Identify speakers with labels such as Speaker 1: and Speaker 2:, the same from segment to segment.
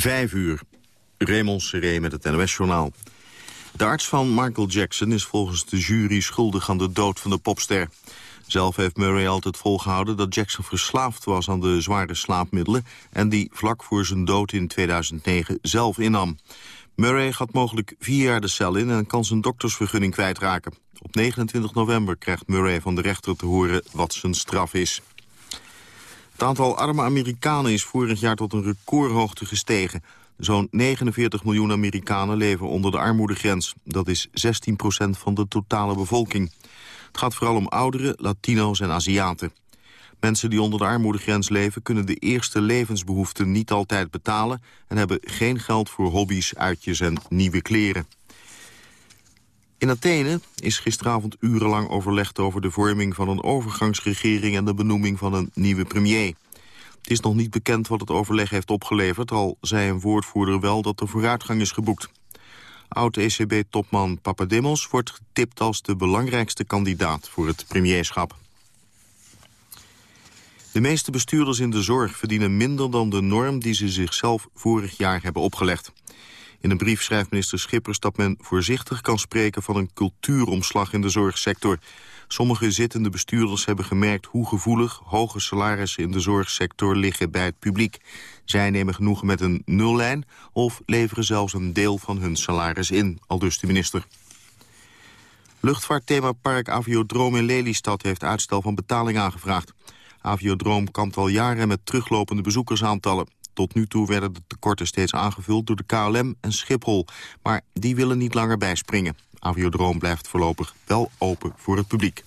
Speaker 1: Vijf uur. Raymond Seré met het NOS-journaal. De arts van Michael Jackson is volgens de jury schuldig aan de dood van de popster. Zelf heeft Murray altijd volgehouden dat Jackson verslaafd was aan de zware slaapmiddelen... en die vlak voor zijn dood in 2009 zelf innam. Murray gaat mogelijk vier jaar de cel in en kan zijn doktersvergunning kwijtraken. Op 29 november krijgt Murray van de rechter te horen wat zijn straf is. Het aantal arme Amerikanen is vorig jaar tot een recordhoogte gestegen. Zo'n 49 miljoen Amerikanen leven onder de armoedegrens. Dat is 16 procent van de totale bevolking. Het gaat vooral om ouderen, Latino's en Aziaten. Mensen die onder de armoedegrens leven... kunnen de eerste levensbehoeften niet altijd betalen... en hebben geen geld voor hobby's, uitjes en nieuwe kleren. In Athene is gisteravond urenlang overlegd over de vorming van een overgangsregering en de benoeming van een nieuwe premier. Het is nog niet bekend wat het overleg heeft opgeleverd, al zei een woordvoerder wel dat er vooruitgang is geboekt. Oud-ECB-topman Papademos wordt getipt als de belangrijkste kandidaat voor het premierschap. De meeste bestuurders in de zorg verdienen minder dan de norm die ze zichzelf vorig jaar hebben opgelegd. In een brief schrijft minister Schippers dat men voorzichtig kan spreken van een cultuuromslag in de zorgsector. Sommige zittende bestuurders hebben gemerkt hoe gevoelig hoge salarissen in de zorgsector liggen bij het publiek. Zij nemen genoegen met een nullijn of leveren zelfs een deel van hun salaris in, aldus de minister. Luchtvaartthemapark Aviodroom in Lelystad heeft uitstel van betaling aangevraagd. Aviodroom kampt al jaren met teruglopende bezoekersaantallen. Tot nu toe werden de tekorten steeds aangevuld door de KLM en Schiphol. Maar die willen niet langer bijspringen. Aviodroom blijft voorlopig wel open voor het publiek.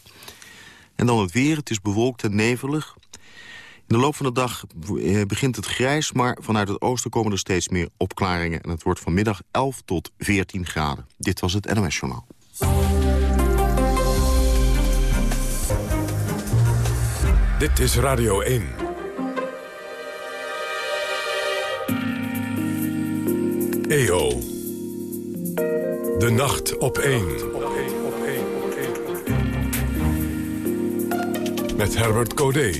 Speaker 1: En dan het weer. Het is bewolkt en nevelig. In de loop van de dag eh, begint het grijs, maar vanuit het oosten komen er steeds meer opklaringen. En het wordt vanmiddag 11 tot 14 graden. Dit was het NOS Journaal.
Speaker 2: Dit is Radio 1. EO. De nacht op 1. Met Herbert Codé.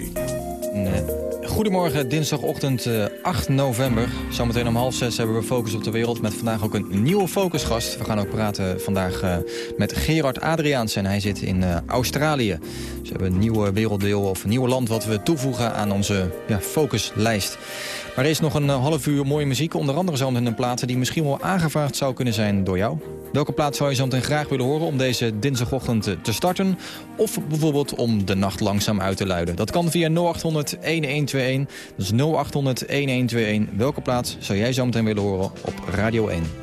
Speaker 3: Goedemorgen, dinsdagochtend 8 eh, november. Zometeen om half zes hebben we Focus op de Wereld... met vandaag ook een nieuwe focusgast. We gaan ook praten vandaag uh, met Gerard Adriaans en hij zit in uh, Australië. Ze hebben een nieuwe werelddeel of een nieuw land... wat we toevoegen aan onze ja, focuslijst. Maar er is nog een half uur mooie muziek. Onder andere zometeen een platen die misschien wel aangevraagd zou kunnen zijn door jou. Welke plaats zou je zo graag willen horen om deze dinsdagochtend te starten? Of bijvoorbeeld om de nacht langzaam uit te luiden? Dat kan via 0800 1121. Dat is 0800 1121. Welke plaats zou jij zo willen horen op Radio 1?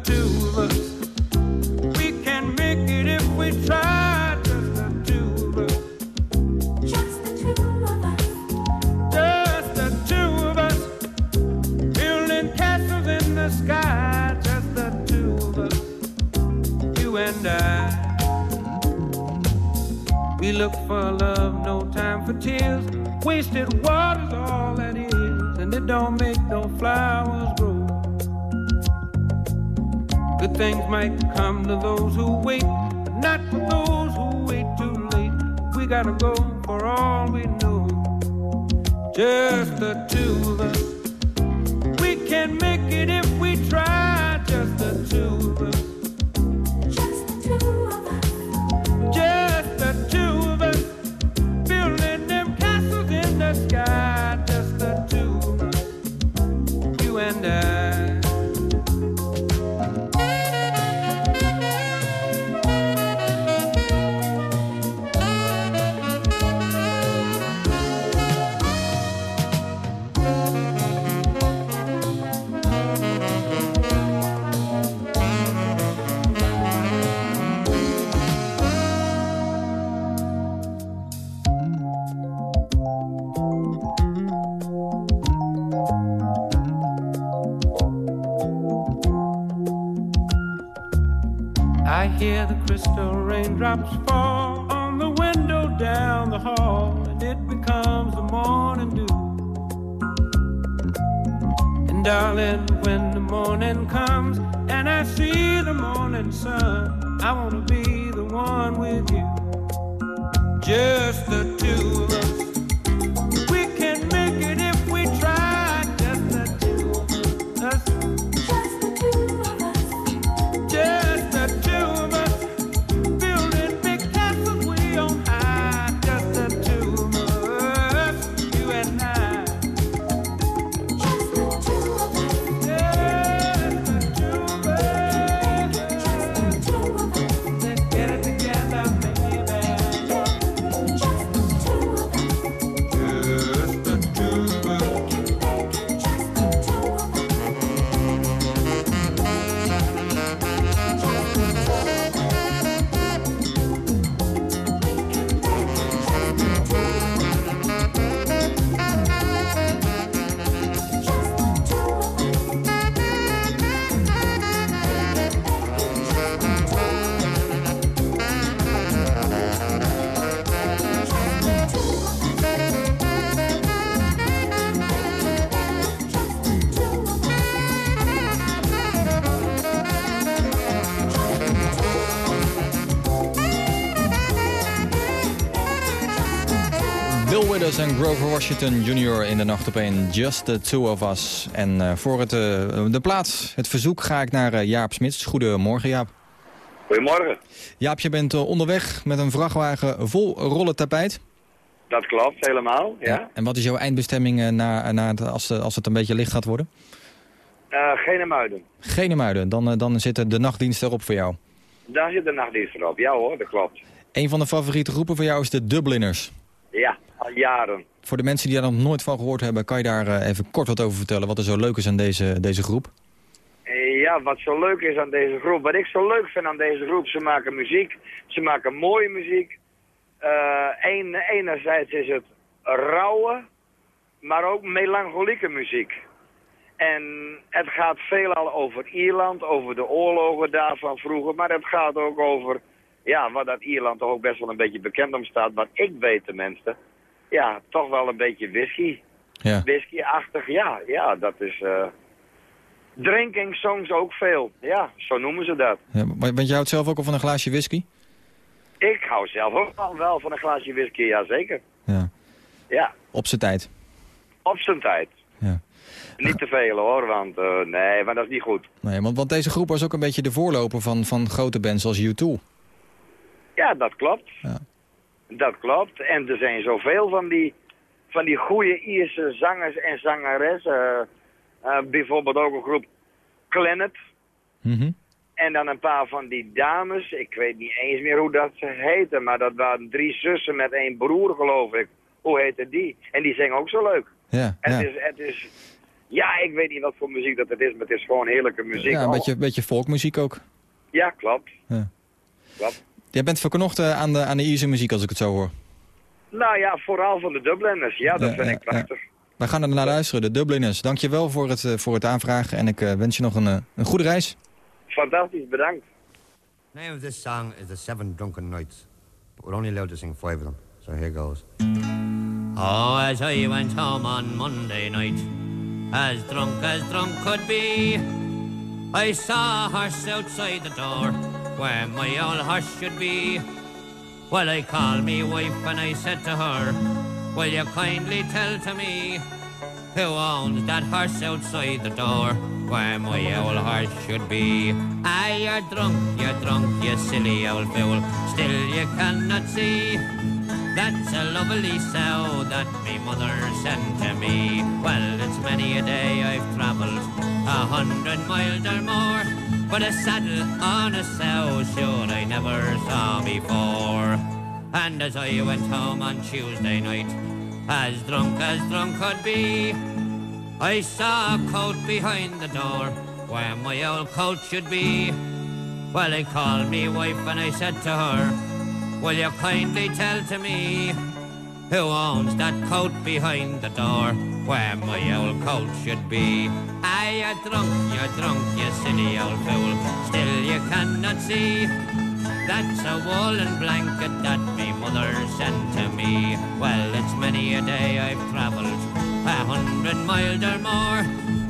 Speaker 4: For love, no time for tears. Wasted water's all that is, and it don't make no flowers grow. Good things might come to those who
Speaker 3: en Grover Washington Jr. in de nacht op een Just the Two of Us. En uh, voor het, uh, de plaats, het verzoek, ga ik naar uh, Jaap Smits. Goedemorgen, Jaap.
Speaker 5: Goedemorgen.
Speaker 3: Jaap, je bent onderweg met een vrachtwagen vol rollen tapijt.
Speaker 5: Dat klopt, helemaal, ja. ja.
Speaker 3: En wat is jouw eindbestemming na, na het, als, als het een beetje licht gaat worden?
Speaker 5: Geen muiden.
Speaker 3: Geen muiden, dan, dan zit de nachtdienst erop voor jou.
Speaker 5: Daar zit de nachtdienst erop, ja hoor, dat klopt.
Speaker 3: Een van de favoriete groepen voor jou is de Dubliners.
Speaker 5: Ja, al jaren.
Speaker 3: Voor de mensen die daar nog nooit van gehoord hebben, kan je daar eh, even kort wat over vertellen? Wat er zo leuk is aan deze, deze groep?
Speaker 5: Eh, ja, wat zo leuk is aan deze groep. Wat ik zo leuk vind aan deze groep, ze maken muziek. Ze maken mooie muziek. Uh, enerzijds is het rauwe, maar ook melancholieke muziek. En het gaat veelal over Ierland, over de oorlogen daarvan vroeger. Maar het gaat ook over, ja, wat dat Ierland toch ook best wel een beetje bekend om staat. Wat ik weet tenminste ja, toch wel een beetje whisky. Ja. Whisky-achtig, ja, ja, dat is... Uh, drinking songs ook veel. Ja, zo noemen ze dat.
Speaker 3: Ja, want je houdt zelf ook al van een glaasje whisky?
Speaker 5: Ik hou zelf ook wel van een glaasje whisky, ja zeker.
Speaker 3: Ja.
Speaker 5: ja.
Speaker 3: Op zijn tijd?
Speaker 5: Op zijn tijd.
Speaker 3: Ja.
Speaker 5: Niet te veel hoor, want uh, nee, maar dat is niet goed.
Speaker 3: Nee, want, want deze groep was ook een beetje de voorloper van, van grote bands als U2.
Speaker 5: Ja, dat klopt.
Speaker 3: Ja.
Speaker 5: Dat klopt. En er zijn zoveel van die, van die goede Ierse zangers en zangeressen. Uh, bijvoorbeeld ook een groep Clanet.
Speaker 3: Mhm.
Speaker 5: En dan een paar van die dames, ik weet niet eens meer hoe dat ze heten, maar dat waren drie zussen met één broer, geloof ik. Hoe heette die? En die zingen ook zo leuk.
Speaker 3: Ja,
Speaker 5: Het,
Speaker 3: ja.
Speaker 5: is, het is, ja, ik weet niet wat voor muziek dat het is, maar het is gewoon heerlijke muziek.
Speaker 3: ja een beetje, beetje folkmuziek ook.
Speaker 5: Ja, klopt.
Speaker 3: Ja.
Speaker 5: klopt.
Speaker 3: Jij bent verknocht eh, aan de, aan de Ierse muziek als ik het zo hoor.
Speaker 5: Nou ja, vooral van de Dubliners. Ja, dat
Speaker 3: Ja,
Speaker 5: vind
Speaker 3: ja,
Speaker 5: ik prachtig.
Speaker 3: We gaan er naar luisteren, de Dubliners. Dankjewel voor het, eh, voor het aanvragen en ik eh, wens je nog een, een goede reis.
Speaker 5: Fantastisch, bedankt.
Speaker 6: name of this song is The Seven Drunken Nights, but we're only allowed to sing five of them, so here goes. Oh, as I went home on Monday night, as drunk as drunk could be, I saw a horse outside the door, where my old horse should be. Well, I called me wife and I said to her, Will you kindly tell to me who owns that horse outside the door where my old horse should be? Ah, you're drunk, you're drunk, you silly old fool. Still you cannot see. That's a lovely sow that me mother sent to me. Well, it's many a day I've travelled a hundred miles or more. But a saddle on a sow, sure I never saw before. And as I went home on Tuesday night, as drunk as drunk could be, I saw a coat behind the door where my old coat should be. Well, I called me wife and I said to her, Will you kindly tell to me who owns that coat behind the door where my old coat should be? Ah, you're drunk, you're drunk, you silly old fool. Still you cannot see. That's a woolen blanket that me mother sent to me. Well, it's many a day I've travelled a hundred miles or more,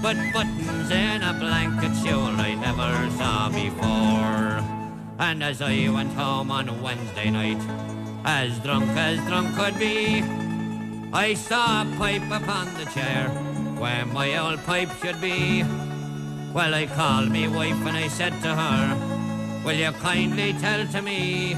Speaker 6: but buttons in a blanket sure I never saw before. And as I went home on Wednesday night, as drunk as drunk could be, I saw a pipe upon the chair where my old pipe should be. Well, I called me wife and I said to her, Will you kindly tell to me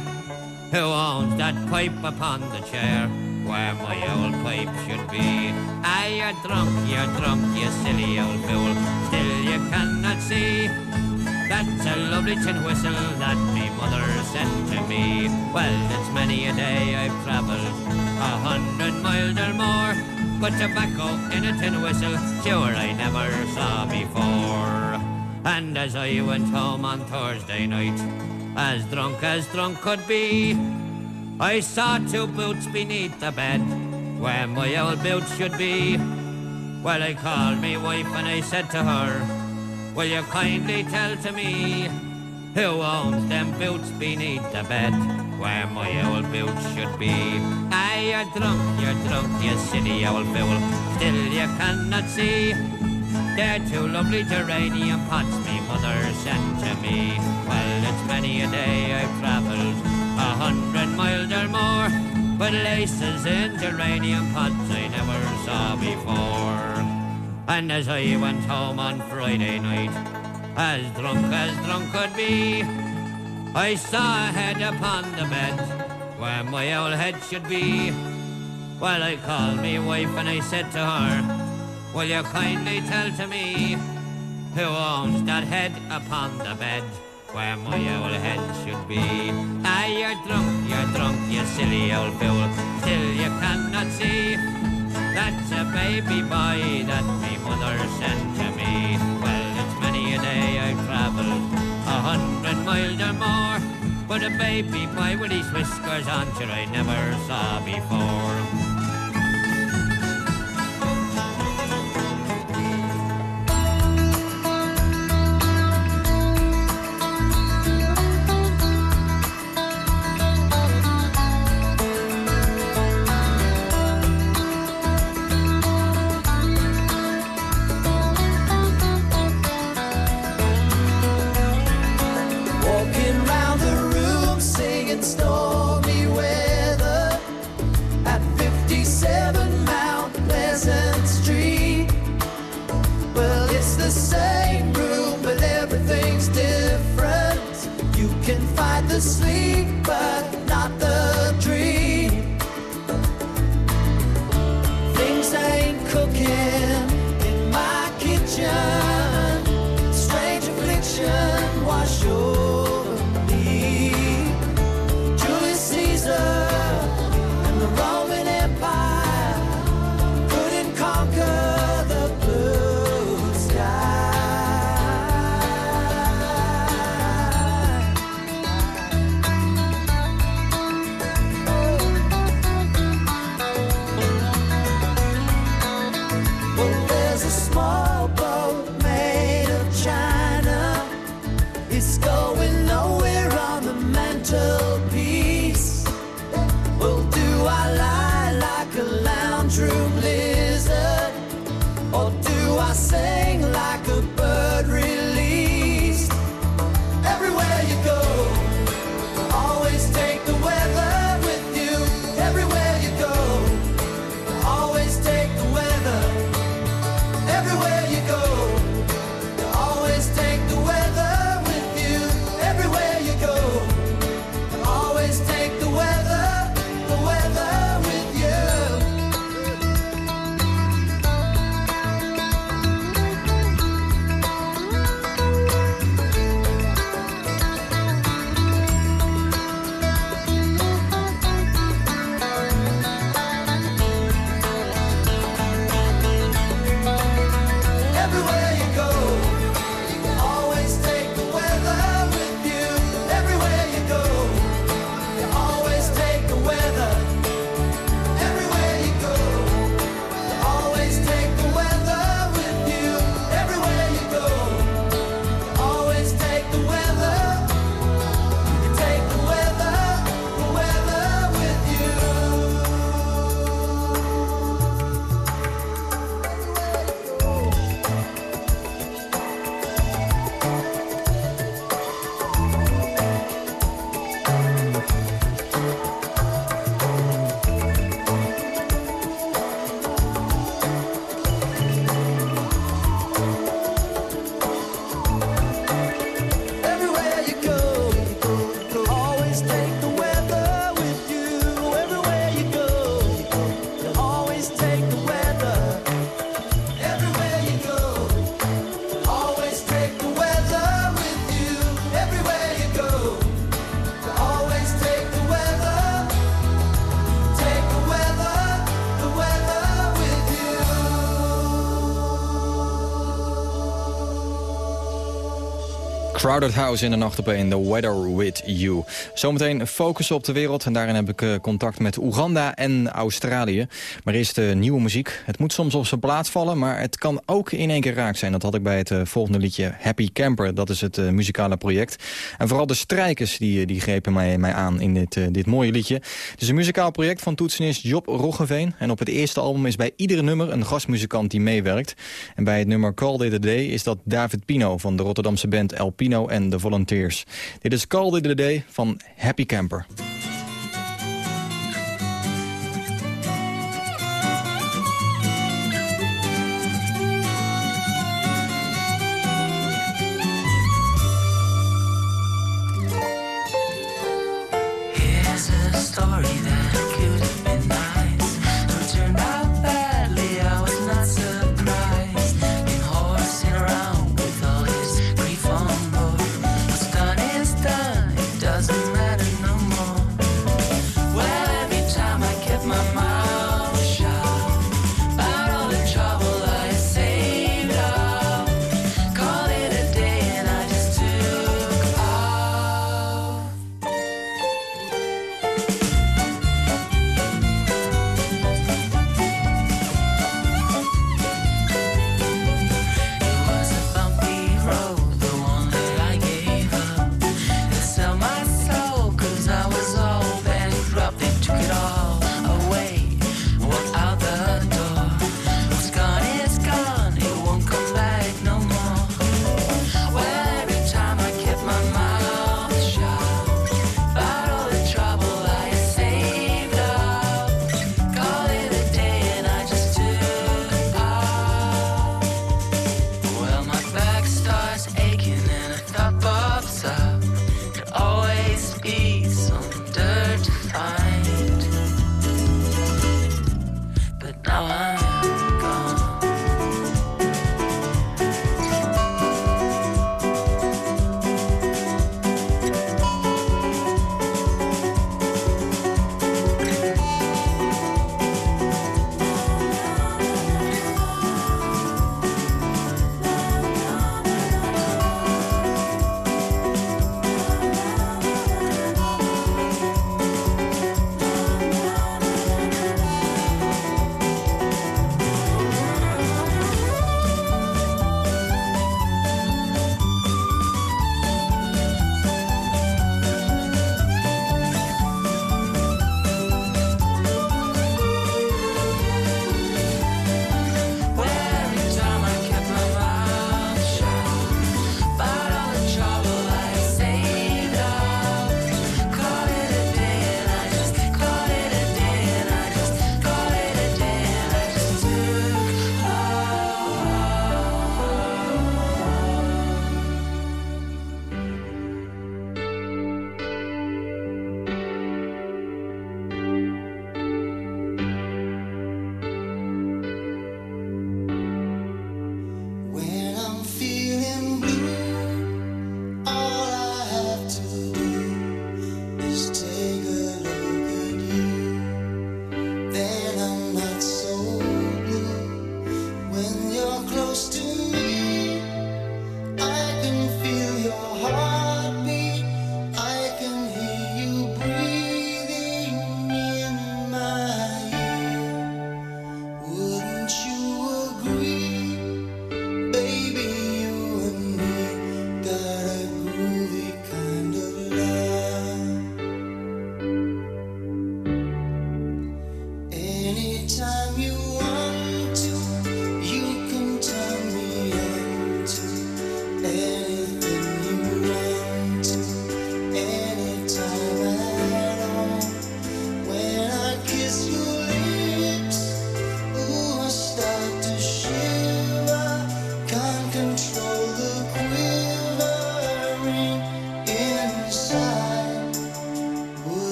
Speaker 6: who owns that pipe upon the chair where my old pipe should be? Ah, you're drunk, you're drunk, you silly old fool. Still you cannot see. That's a lovely tin whistle that me mother sent to me. Well, it's many a day I've travelled a hundred miles or more. But tobacco in a tin whistle, sure I never saw before. And as I went home on Thursday night, as drunk as drunk could be, I saw two boots beneath the bed, where my old boots should be. Well, I called me wife and I said to her, Will you kindly tell to me who owns them boots beneath the bed where my old boots should be? Ah, you're drunk, you're drunk, you silly old fool. Still you cannot see. They're two lovely geranium pots me mother sent to me. Well, it's many a day I've travelled a hundred miles or more, but laces in geranium pots I never saw before. And as I went home on Friday night, as drunk as drunk could be, I saw a head upon the bed where my old head should be. Well, I called me wife and I said to her, Will you kindly tell to me who owns that head upon the bed where my old head should be? Ah, you're drunk, you're drunk, you silly old fool. Still you cannot see. That's a baby boy that me mother sent to me. Well, it's many a day I've travelled a hundred miles or more. But a baby boy with his whiskers on, sure I never saw before.
Speaker 3: Crowded House in de nacht op een, The Weather With You. Zometeen focussen op de wereld en daarin heb ik eh, contact met Oeganda en Australië. Maar eerst de nieuwe muziek. Het moet soms op zijn plaats vallen, maar het kan ook in één keer raak zijn. Dat had ik bij het eh, volgende liedje Happy Camper, dat is het uh, muzikale project. En vooral de strijkers die, die grepen mij, mij aan in dit, dit mooie liedje. Het is een muzikaal project van toetsenist Job Roggeveen. En op het eerste album is bij iedere nummer een gastmuzikant die meewerkt. En bij het nummer Call A Day is dat David Pino van de Rotterdamse band El Pino en de Volunteers. Dit is Call It A Day van Happy Camper.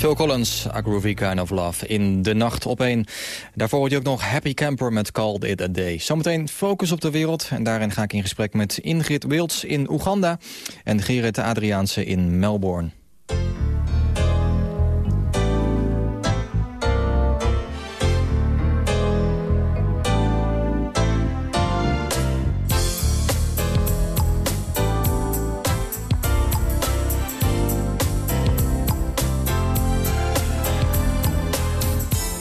Speaker 7: Phil Collins, A Groovy Kind of Love, in de nacht op. Daarvoor hoort je ook nog Happy Camper met Called It A Day. Zometeen Focus op de Wereld. En daarin ga ik in gesprek met Ingrid Wilds in Oeganda... en Gerrit Adriaanse in Melbourne.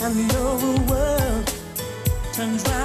Speaker 8: and the overworld turns round.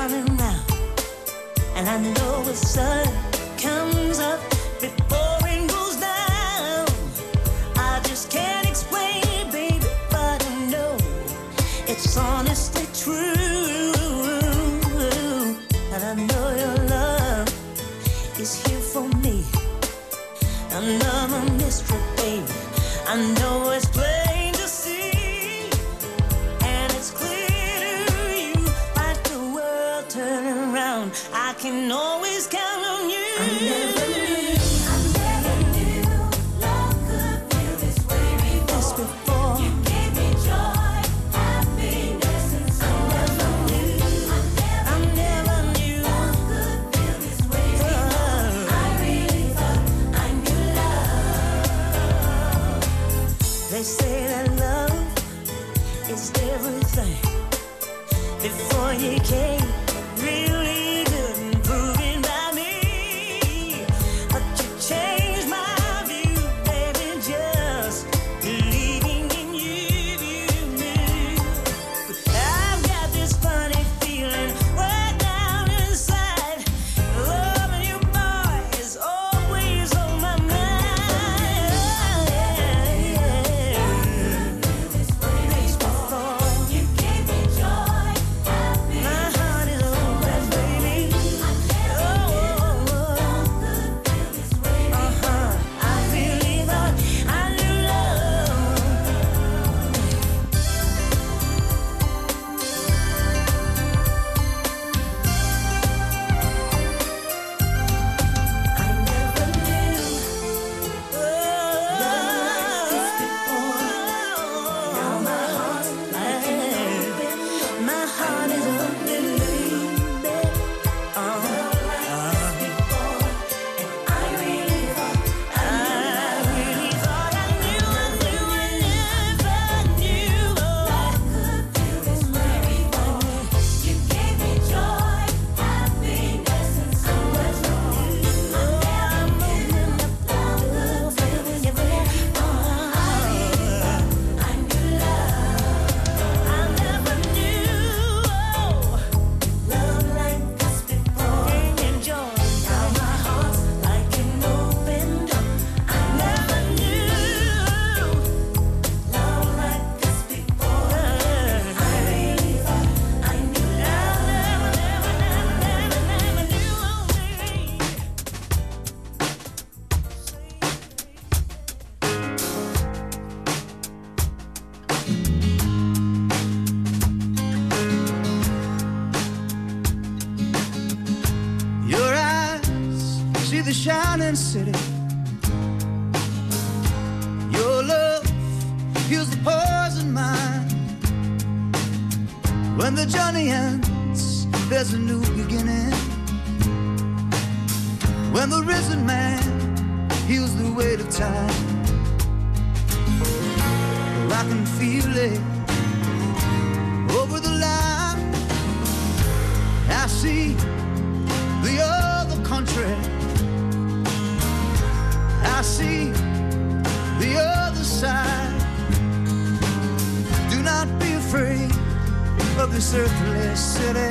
Speaker 8: this earthly city.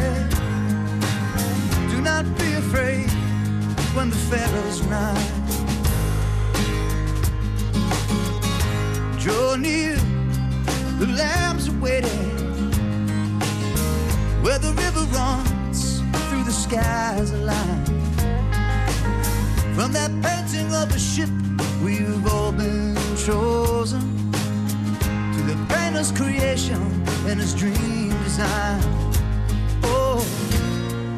Speaker 8: Do not be afraid when the Pharaoh's nigh. Draw near, the lambs are waiting. Where the river runs through the skies alive. From that painting of a ship, we've all been chosen to the painter's creation and his dream. Oh,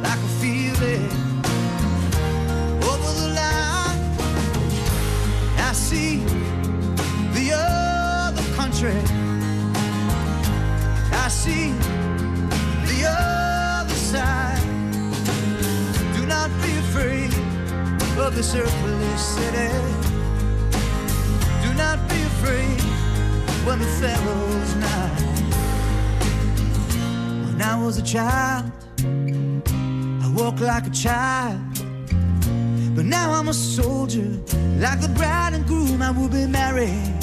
Speaker 8: I feel it over the line. I see the other country. I see the other side. Do not be afraid of this earthly city. Do not be afraid when the fellow's night. When I was a child, I walked like a child. But now I'm a soldier, like the bride and groom, I will be married.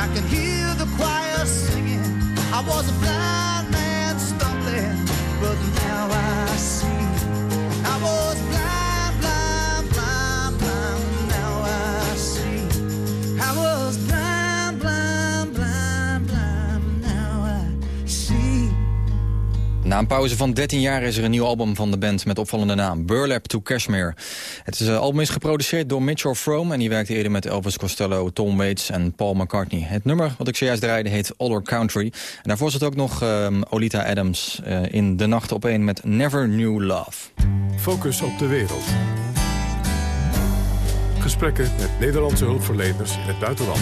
Speaker 8: I can hear the choir singing. I was a blind
Speaker 3: Na een pauze van 13 jaar is er een nieuw album van de band met opvallende naam. Burlap to Cashmere. Het uh, album is geproduceerd door Mitchell Froome... en die werkte eerder met Elvis Costello, Tom Waits en Paul McCartney. Het nummer wat ik zojuist draaide heet Other Country. En daarvoor zit ook nog um, Olita Adams uh, in De Nacht op een met Never Knew Love.
Speaker 2: Focus op de wereld. Gesprekken met Nederlandse hulpverleners in het buitenland.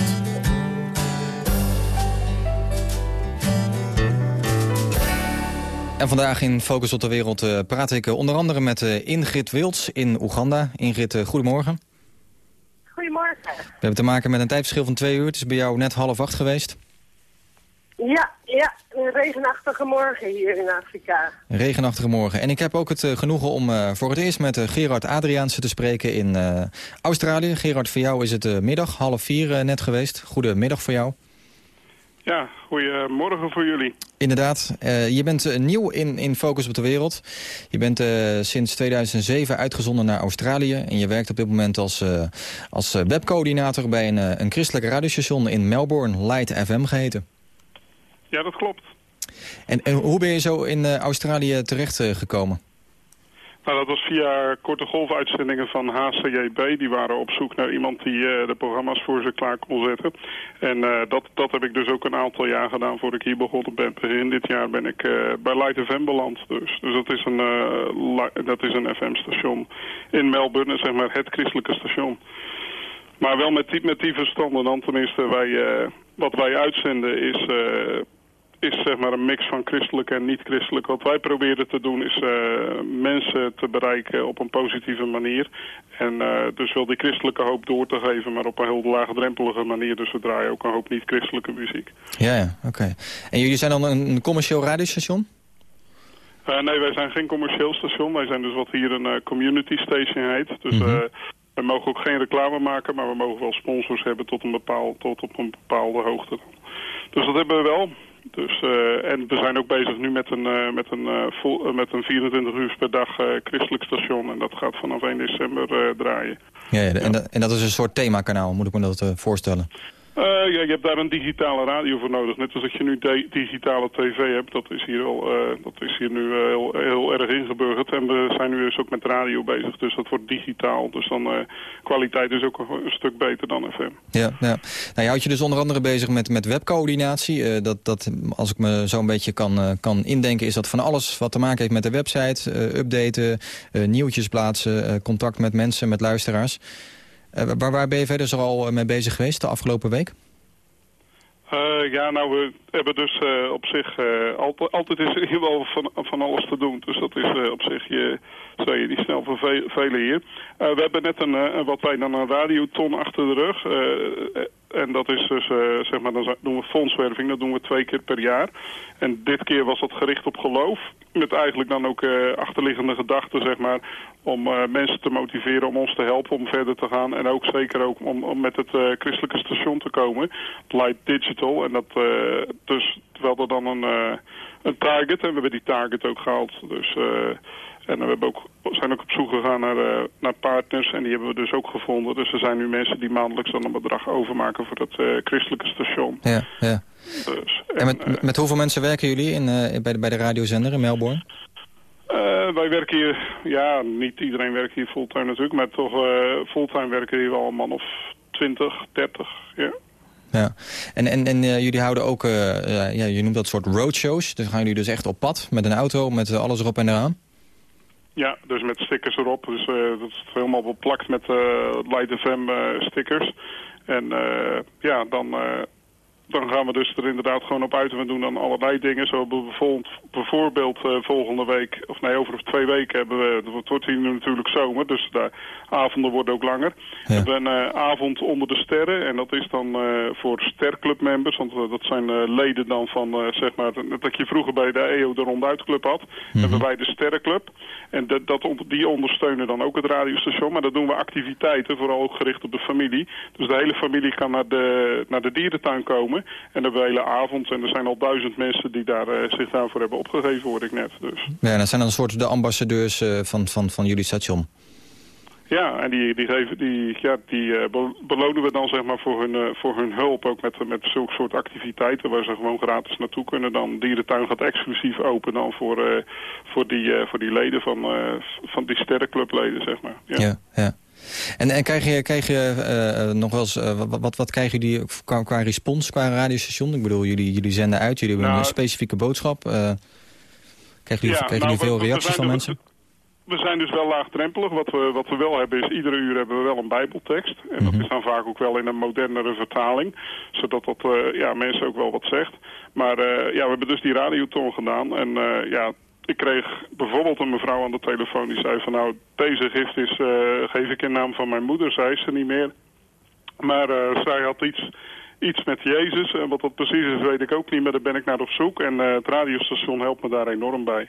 Speaker 3: En vandaag in Focus op de Wereld uh, praat ik uh, onder andere met uh, Ingrid Wilds in Oeganda. Ingrid, goedemorgen.
Speaker 9: Goedemorgen.
Speaker 3: We hebben te maken met een tijdverschil van twee uur. Het is bij jou net half acht geweest.
Speaker 9: Ja, ja, een regenachtige morgen hier in Afrika.
Speaker 3: Een regenachtige morgen. En ik heb ook het genoegen om voor het eerst met Gerard Adriaanse te spreken in Australië. Gerard, voor jou is het middag, half vier net geweest. Goedemiddag voor jou.
Speaker 10: Ja, goedemorgen voor jullie.
Speaker 3: Inderdaad. Uh, je bent uh, nieuw in, in Focus op de Wereld. Je bent uh, sinds 2007 uitgezonden naar Australië. En je werkt op dit moment als, als webcoördinator bij een, een christelijk radiostation in Melbourne, Light FM geheten.
Speaker 10: Ja, dat klopt.
Speaker 3: En, en hoe ben je zo in Australië terecht gekomen?
Speaker 10: Nou, dat was via korte golfuitzendingen van HCJB. Die waren op zoek naar iemand die uh, de programma's voor ze klaar kon zetten. En uh, dat, dat heb ik dus ook een aantal jaar gedaan voordat ik hier begonnen ben. Begin dit jaar ben ik uh, bij Light FM beland. Dus, dus dat is een, dat is een FM-station in Melbourne, zeg maar het christelijke station. Maar wel met die, met die verstanden dan. Tenminste, wij, wat wij uitzenden is is zeg maar een mix van christelijk en niet-christelijk. Wat wij proberen te doen is uh, mensen te bereiken op een positieve manier. En uh, dus wel die christelijke hoop door te geven, maar op een heel laagdrempelige manier. Dus we draaien ook een hoop niet-christelijke muziek.
Speaker 3: Ja, ja oké. Okay. En jullie zijn dan een commercieel radiostation?
Speaker 10: Uh, nee, wij zijn geen commercieel station. Wij zijn dus wat hier een community station heet. Dus mm -hmm. we mogen ook geen reclame maken, maar we mogen wel sponsors hebben tot, een bepaald, tot op een bepaalde hoogte. Dus dat hebben we wel. Dus, uh, en we zijn ook bezig nu met een, uh, met een, uh, vol, met een 24 uur per dag christelijk station. En dat gaat vanaf 1 december draaien.
Speaker 3: Ja, ja, en, dat, en dat is een soort themakanaal, moet ik me dat voorstellen?
Speaker 10: Uh, ja, je hebt daar een digitale radio voor nodig. Net als dat je nu digitale tv hebt. Dat is hier, al, uh, dat is hier nu uh, heel, heel erg ingeburgerd. En we zijn nu dus ook met radio bezig. Dus dat wordt digitaal. Dus dan kwaliteit is ook een stuk beter dan FM.
Speaker 3: Ja, ja. Nou, je houdt je dus onder andere bezig met, met webcoördinatie. dat, dat, als ik me zo een beetje kan, kan indenken... is dat van alles wat te maken heeft met de website. updaten, nieuwtjes plaatsen, contact met mensen, met luisteraars. Waar, waar ben je verder zoal mee bezig geweest de afgelopen week?
Speaker 10: Uh, ja, nou, we hebben dus op zich... Altijd, altijd is er hier wel van, van alles te doen. Dus dat is op zich, je, je niet snel vervelen hier. we hebben net een, wat wij dan een radioton achter de rug. en dat is dus, zeg maar, dan doen we fondswerving. Dat doen we twee keer per jaar. En dit keer was dat gericht op geloof. Met eigenlijk dan ook achterliggende gedachten, zeg maar... om mensen te motiveren om ons te helpen om verder te gaan. En ook zeker ook om, om met het christelijke station te komen. Light Digital. En dat, dus terwijl er dan een, een target. En we hebben die target ook gehaald. Dus, eh, en we hebben ook, zijn ook op zoek gegaan naar, eh, naar partners. En die hebben we dus ook gevonden. Dus er zijn nu mensen die maandelijks dan een bedrag overmaken voor het eh, christelijke station.
Speaker 3: Ja, ja.
Speaker 10: Dus,
Speaker 3: En met, met hoeveel mensen werken jullie in, bij, de, bij de radiozender in Melbourne?
Speaker 10: Wij werken hier, ja, niet iedereen werkt hier fulltime natuurlijk, maar toch fulltime werken hier wel een man of 20, 30, ja.
Speaker 3: Ja. En, en, en eh, jullie houden ook, eh, eh, ja, je noemt dat soort roadshows. Dus gaan jullie dus echt op pad met een auto, met alles erop en eraan?
Speaker 10: Ja, dus met stickers erop. Dus dat is helemaal beplakt met Light FM stickers. En ja, dan, dan gaan we dus er inderdaad gewoon op uit. En we doen dan allerlei dingen. Zo hebben we bijvoorbeeld, bijvoorbeeld eh, volgende week, of nee, over twee weken hebben we, het wordt hier nu natuurlijk zomer, dus de avonden worden ook langer. We hebben een eh, avond onder de sterren. En dat is dan eh, voor sterclubmembers. Want dat zijn leden dan van, zeg maar, dat je vroeger bij de EO de Ronduitclub had. Hebben wij de Sterrenclub. En dat, dat, die ondersteunen dan ook het radiostation. Maar dat doen we activiteiten, vooral ook gericht op de familie. Dus de hele familie kan naar de, naar de dierentuin komen. En we hele avond. En er zijn al duizend mensen die daar, eh, zich daarvoor hebben opgegeven, hoor ik net. Dus.
Speaker 3: Ja, dat zijn dan een soort de ambassadeurs eh, van, van, van jullie station.
Speaker 10: Ja, en die, die, geven, die, ja, die eh, be- belonen we dan zeg maar voor hun, voor hun hulp ook met, met zulke soort activiteiten waar ze gewoon gratis naartoe kunnen. Dan Dierentuin gaat exclusief open dan voor, voor, die, voor die leden van, van die sterrenclubleden, zeg maar. Ja.
Speaker 3: Ja, ja. En, en krijg je, krijg je eh, eh, nog wel eens, eh, wat, wat, wat krijgen jullie qua, qua respons qua radiostation? Ik bedoel, jullie, jullie zenden uit, jullie hebben
Speaker 10: Nou,
Speaker 3: een specifieke boodschap. eh krijgen jullie,
Speaker 10: Ja,
Speaker 3: krijgen
Speaker 10: nou,
Speaker 3: jullie veel
Speaker 10: we-
Speaker 3: reacties van mensen?
Speaker 10: We zijn dus wel laagdrempelig. Wat we, wat we wel hebben is, iedere uur hebben we wel een bijbeltekst. En dat is dan vaak ook wel in een modernere vertaling. Zodat dat ja, mensen ook wel wat zegt. Maar ja, we hebben dus die radioton gedaan. En ja, ik kreeg bijvoorbeeld een mevrouw aan de telefoon die zei van... nou, deze gift is, eh, geef ik in naam van mijn moeder. Zij is er niet meer. Maar eh, zij had iets, iets met Jezus. En wat dat precies is, weet ik ook niet. Maar daar ben ik naar op zoek. En eh, het radiostation helpt me daar enorm bij.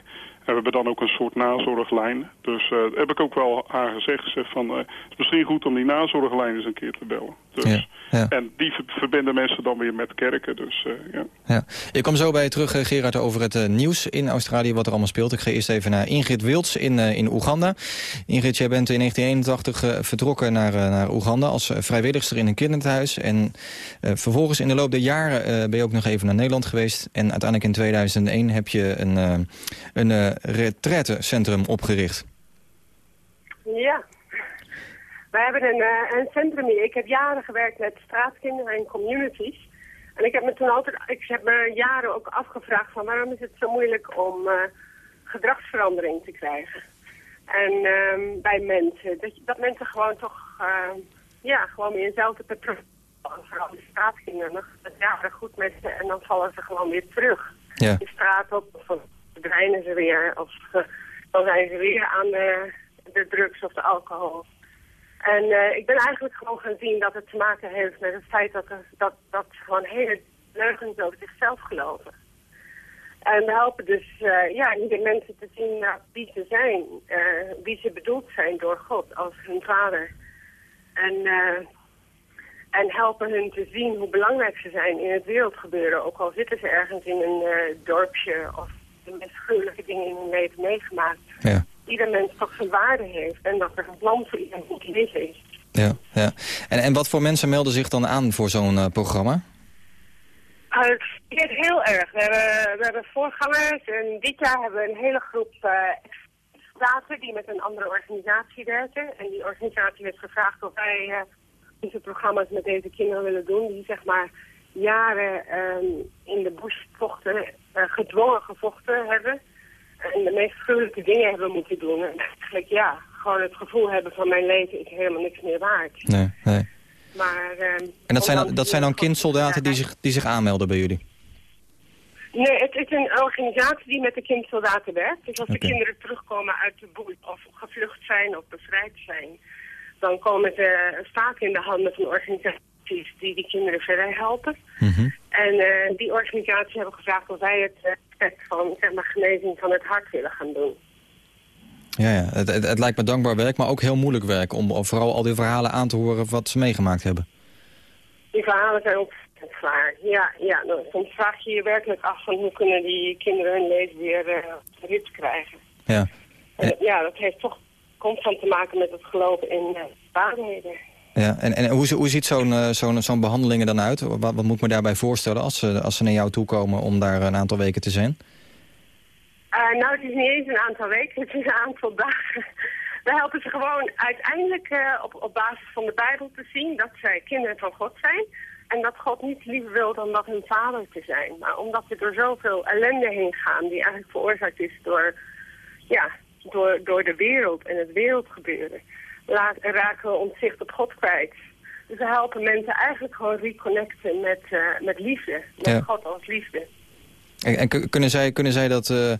Speaker 10: We hebben dan ook een soort nazorglijn. Dus daar heb ik ook wel aan gezegd. gezegd van, eh, het is misschien goed om die nazorglijn eens een keer te bellen. Dus,
Speaker 3: Ja, ja.
Speaker 10: En die ver- verbinden mensen dan weer met kerken. Dus eh, ja.
Speaker 3: Ja. Ik kom zo bij je terug, Gerard, over het nieuws in Australië, wat er allemaal speelt. Ik ga eerst even naar Ingrid Wilds in, in Oeganda. Ingrid, jij bent in 1981 eh, vertrokken naar, naar Oeganda als vrijwilligster in een kinderthuis. En vervolgens in de loop der jaren ben je ook nog even naar Nederland geweest. En uiteindelijk in 2001 heb je een, een retraitecentrum opgericht.
Speaker 9: Ja. Wij hebben een, eh, een centrum hier. Ik heb jaren gewerkt met straatkinderen en communities. En ik heb me toen altijd, ik heb me jaren ook afgevraagd van waarom is het zo moeilijk om eh, gedragsverandering te krijgen. En ehm, bij mensen, dat, dat mensen gewoon toch, eh, ja, gewoon weer eenzelfde patroon. Vooral de straatkinderen, het jaren goed met ze en dan vallen ze gewoon weer terug.
Speaker 3: Ja.
Speaker 9: De straat op, dan verdwijnen ze weer, of eh, dan zijn ze weer aan de, de drugs of de alcohol. En eh, ik ben eigenlijk gewoon gaan zien dat het te maken heeft met het feit dat, er, dat, dat ze gewoon hele leugens over zichzelf geloven. En we helpen dus eh, ja, ieder mensen te zien wie ze zijn, wie ze bedoeld zijn door God als hun vader. En, en helpen hun te zien hoe belangrijk ze zijn in het wereldgebeuren. Ook al zitten ze ergens in een dorpje of de meest gruwelijke dingen in hun leven meegemaakt.
Speaker 3: Ja.
Speaker 9: Ieder mens toch zijn waarde heeft en dat er een plan voor iedereen leven is.
Speaker 3: Ja, ja. En, en wat voor mensen melden zich dan aan voor zo'n eh, programma?
Speaker 9: Uh, het heel erg. We hebben, we hebben voorgangers en dit jaar hebben we een hele groep uh, die met een andere organisatie werken. En die organisatie heeft gevraagd of wij uh, deze programma's met deze kinderen willen doen. Die zeg maar jaren um, in de bush vochten, uh, gedwongen gevochten hebben. En de meest gruwelijke dingen hebben moeten doen. En eigenlijk ja, gewoon het gevoel hebben van mijn leven is helemaal niks meer waard.
Speaker 3: Nee, nee.
Speaker 9: Maar, uh,
Speaker 3: en dat zijn, dan, dat zijn dan kindsoldaten die zich, die zich aanmelden bij jullie?
Speaker 9: Nee, het is een organisatie die met de kindsoldaten werkt. Dus als okay. de kinderen terugkomen uit de boel of gevlucht zijn of bevrijd zijn... dan komen ze vaak in de handen van organisaties die die kinderen verder helpen.
Speaker 3: Mm
Speaker 9: -hmm. En uh, die organisaties hebben gevraagd of wij het aspect van zeg maar, genezing van het hart willen gaan doen.
Speaker 3: Ja, ja. Het, het, het, lijkt me dankbaar werk, maar ook heel moeilijk werk... om vooral al die verhalen aan te horen wat ze meegemaakt hebben.
Speaker 9: Die verhalen zijn ook zwaar. Ja, ja nou, soms vraag je je werkelijk af van hoe kunnen die kinderen hun leven weer uh, rit krijgen.
Speaker 3: Ja.
Speaker 9: En, ja, dat heeft toch constant te maken met het geloof in uh, waarheden.
Speaker 3: Ja, en, en hoe, hoe ziet zo'n uh, zo'n zo'n behandeling er dan uit? Wat, moet ik me daarbij voorstellen als ze, als ze naar jou toe komen om daar een aantal weken te zijn?
Speaker 9: Uh, nou, het is niet eens een aantal weken, het is een aantal dagen. We helpen ze gewoon uiteindelijk uh, op, op basis van de Bijbel te zien dat zij kinderen van God zijn. En dat God niet liever wil dan dat hun vader te zijn. Maar omdat we door zoveel ellende heen gaan die eigenlijk veroorzaakt is door, ja, door, door de wereld en het wereldgebeuren, raken we ons zicht op God kwijt. Dus we helpen mensen eigenlijk gewoon reconnecten met, uh, met liefde, met ja. God als liefde.
Speaker 3: En, en, kunnen zij, kunnen zij, dat, uh,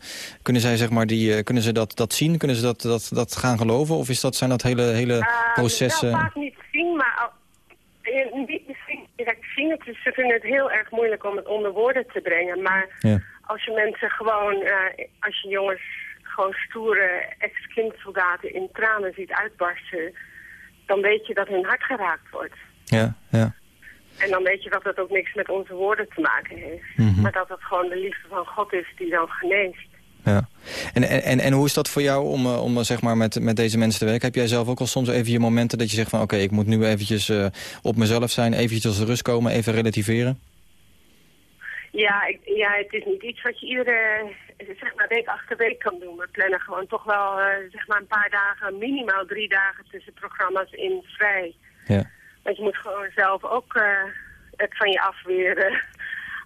Speaker 3: kunnen zij zeg maar die, uh, kunnen ze dat, dat zien? Kunnen ze dat, dat, dat gaan geloven? Of is dat, zijn dat hele, hele uh, processen?
Speaker 9: Nou, vaak niet zien, maar niet direct zien. Het is, ze vinden het heel erg moeilijk om het onder woorden te brengen. Maar
Speaker 3: ja.
Speaker 9: als je mensen gewoon, als je jongens gewoon stoere ex-kindsoldaten in tranen ziet uitbarsten... dan weet je dat hun hart geraakt wordt.
Speaker 3: Ja, ja.
Speaker 9: En dan weet je dat het ook niks met onze woorden te maken heeft.
Speaker 3: Mm -hmm.
Speaker 9: Maar dat het gewoon de liefde van God is die dan geneest.
Speaker 3: Ja. En, en, en hoe is dat voor jou om, om zeg maar met, met deze mensen te werken? Heb jij zelf ook al soms even je momenten dat je zegt van... oké, okay, ik moet nu eventjes uh, op mezelf zijn, eventjes rust komen, even relativeren?
Speaker 9: Ja, ik, ja, het is niet iets wat je iedere zeg maar, week achter week kan doen. We plannen gewoon toch wel uh, zeg maar een paar dagen, minimaal drie dagen tussen programma's in vrij.
Speaker 3: Ja.
Speaker 9: Want je moet gewoon zelf ook uh, het van je af weer uh,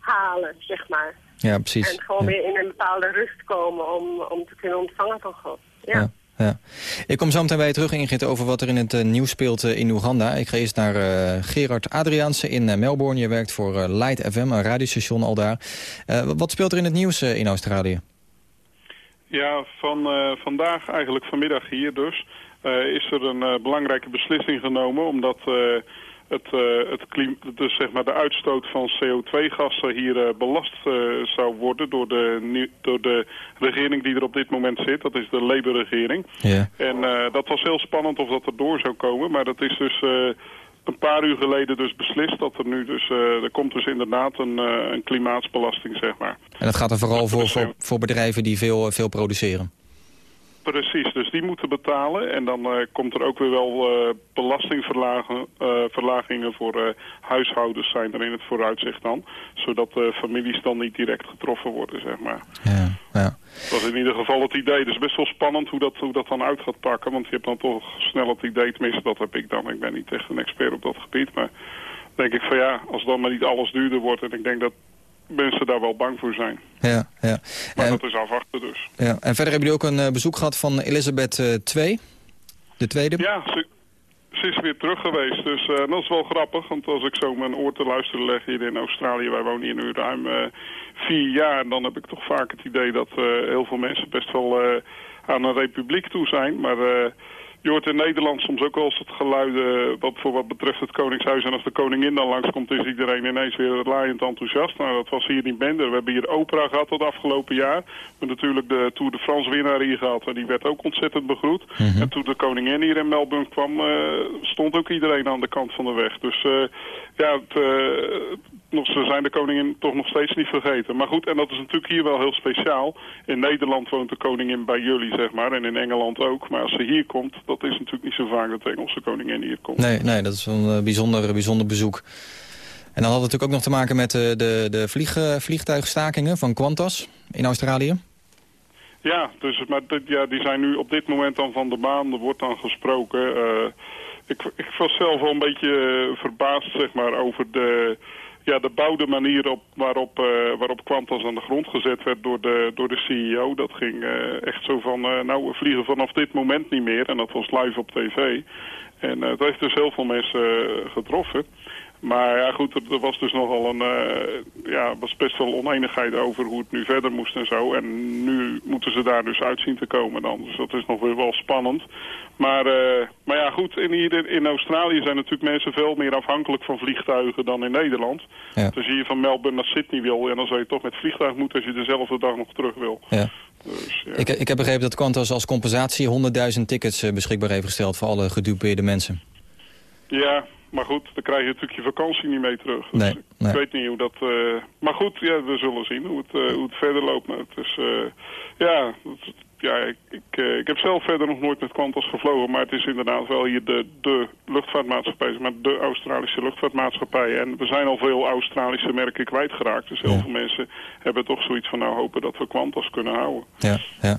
Speaker 9: halen, zeg maar.
Speaker 3: Ja, precies.
Speaker 9: En gewoon
Speaker 3: ja.
Speaker 9: weer in een bepaalde rust komen om, om te kunnen ontvangen van God. Ja.
Speaker 3: ja. Ja. Ik kom zo meteen bij je terug, Ingrid, over wat er in het uh, nieuws speelt uh, in Oeganda. Ik ga eerst naar uh, Gerard Adriaanse in Melbourne. Je werkt voor Light FM, een radiostation al daar. wat speelt er in het nieuws in Australië?
Speaker 10: Ja, van vandaag, eigenlijk vanmiddag hier dus, is er een belangrijke beslissing genomen... omdat het, uh, het dus zeg maar de uitstoot van CO2-gassen hier uh, belast uh, zou worden door de, door de regering die er op dit moment zit. Dat is de Labour-regering.
Speaker 3: Ja.
Speaker 10: En dat was heel spannend of dat er door zou komen. Maar dat is dus een paar uur geleden dus beslist dat er nu dus... er komt dus inderdaad een, een klimaatsbelasting, zeg maar.
Speaker 3: En dat gaat er vooral voor, voor, voor bedrijven die veel, veel produceren?
Speaker 10: Precies, dus die moeten betalen. En dan uh, komt er ook weer wel uh, belastingverlagingen uh, voor huishoudens zijn er in het vooruitzicht dan. Zodat families dan niet direct getroffen worden, zeg maar.
Speaker 3: Ja, ja.
Speaker 10: Dat is in ieder geval het idee. Het is best wel spannend hoe dat, hoe dat dan uit gaat pakken. Want je hebt dan toch snel het idee, tenminste dat heb ik dan. Ik ben niet echt een expert op dat gebied. Maar denk ik van ja, als dan maar niet alles duurder wordt. En ik denk dat mensen daar wel bang voor zijn.
Speaker 3: Ja, ja.
Speaker 10: Maar dat is afwachten dus.
Speaker 3: Ja. En verder hebben jullie ook een uh, bezoek gehad van Elisabeth II, de tweede?
Speaker 10: Ja, ze, ze is weer terug geweest. Dus uh, dat is wel grappig, want als ik zo mijn oor te luisteren leg hier in Australië... wij wonen hier nu ruim vier jaar... dan heb ik toch vaak het idee dat heel veel mensen best wel aan een republiek toe zijn. Maar... Je hoort in Nederland soms ook wel eens het geluiden wat voor wat betreft het Koningshuis. En als de koningin dan langskomt is iedereen ineens weer laaiend enthousiast. Nou, dat was hier niet minder. We hebben hier opera gehad het afgelopen jaar. We hebben natuurlijk de Tour de France winnaar hier gehad. En die werd ook ontzettend begroet.
Speaker 3: Mm -hmm.
Speaker 10: En toen de koningin hier in Melbourne kwam, uh, stond ook iedereen aan de kant van de weg. Dus uh, ja, het, uh, ze zijn de koningin toch nog steeds niet vergeten. Maar goed, en dat is natuurlijk hier wel heel speciaal. In Nederland woont de koningin bij jullie, zeg maar. En in Engeland ook. Maar als ze hier komt, dat is natuurlijk niet zo vaak dat de Engelse koningin hier komt.
Speaker 3: Nee, nee dat is een uh, bijzonder, bijzonder bezoek. En dan had het natuurlijk ook nog te maken met de, de, de vlieg, vliegtuigstakingen van Qantas in Australië.
Speaker 10: Ja, dus, maar dit, ja, die zijn nu op dit moment dan van de baan. Er wordt dan gesproken. Uh, ik, ik was zelf wel een beetje verbaasd zeg maar, over de ja, de bouwde manier op, waarop, uh, waarop Qantas aan de grond gezet werd door de, door de CEO. Dat ging uh, echt zo van, uh, nou we vliegen vanaf dit moment niet meer. En dat was live op tv. En dat heeft dus heel veel mensen getroffen. Maar ja goed, er, was dus nogal een, ja, was best wel oneenigheid over hoe het nu verder moest en zo. En nu moeten ze daar dus uit zien te komen dan. Dus dat is nog weer wel spannend. Maar, uh, maar ja, goed, in, hier in Australië zijn natuurlijk mensen veel meer afhankelijk van vliegtuigen dan in Nederland.
Speaker 3: Ja.
Speaker 10: Dus hier van Melbourne naar Sydney wil, en dan zou je toch met vliegtuig moeten als je dezelfde dag nog terug wil.
Speaker 3: Ja.
Speaker 10: Dus, ja.
Speaker 3: Ik, ik heb begrepen dat Qantas als compensatie 100.000 tickets uh, beschikbaar heeft gesteld voor alle gedupeerde mensen.
Speaker 10: Ja, maar goed, dan krijg je natuurlijk je vakantie niet mee terug. Dus
Speaker 3: Nee,
Speaker 10: ik weet niet hoe dat... eh, maar goed, ja, we zullen zien hoe het, eh, hoe het verder loopt. Maar het is, eh, ja, het- ja ik, ik, eh, ik heb zelf verder nog nooit met Qantas gevlogen. Maar het is inderdaad wel hier de, de luchtvaartmaatschappij. Maar de Australische luchtvaartmaatschappij. En we zijn al veel Australische merken kwijtgeraakt. Dus heel
Speaker 3: Ja.
Speaker 10: veel mensen hebben toch zoiets van... nou hopen dat we Qantas kunnen houden.
Speaker 3: Ja, ja.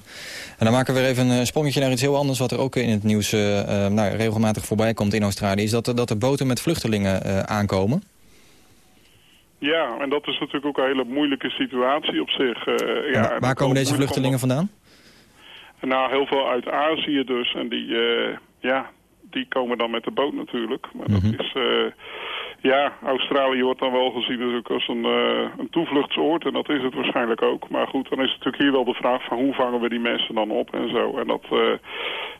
Speaker 3: En dan maken we weer even een sprongetje naar iets heel anders... wat er ook in het nieuws eh, eh, nou, regelmatig voorbij komt in Australië... is dat, er- dat er boten met vluchtelingen aankomen.
Speaker 10: Ja, en dat is natuurlijk ook een hele moeilijke situatie op zich. ja,
Speaker 3: waar- komen deze vluchtelingen vandaan?
Speaker 10: Nou, heel veel uit Azië dus. En die, eh, ja, die komen dan met de boot natuurlijk. Maar
Speaker 3: Mhm.
Speaker 10: dat is, eh, ja, Australië wordt dan wel gezien natuurlijk als een, eh, een toevluchtsoord. En dat is het waarschijnlijk ook. Maar goed, dan is het natuurlijk hier wel de vraag van hoe vangen we die mensen dan op en zo. En dat, eh,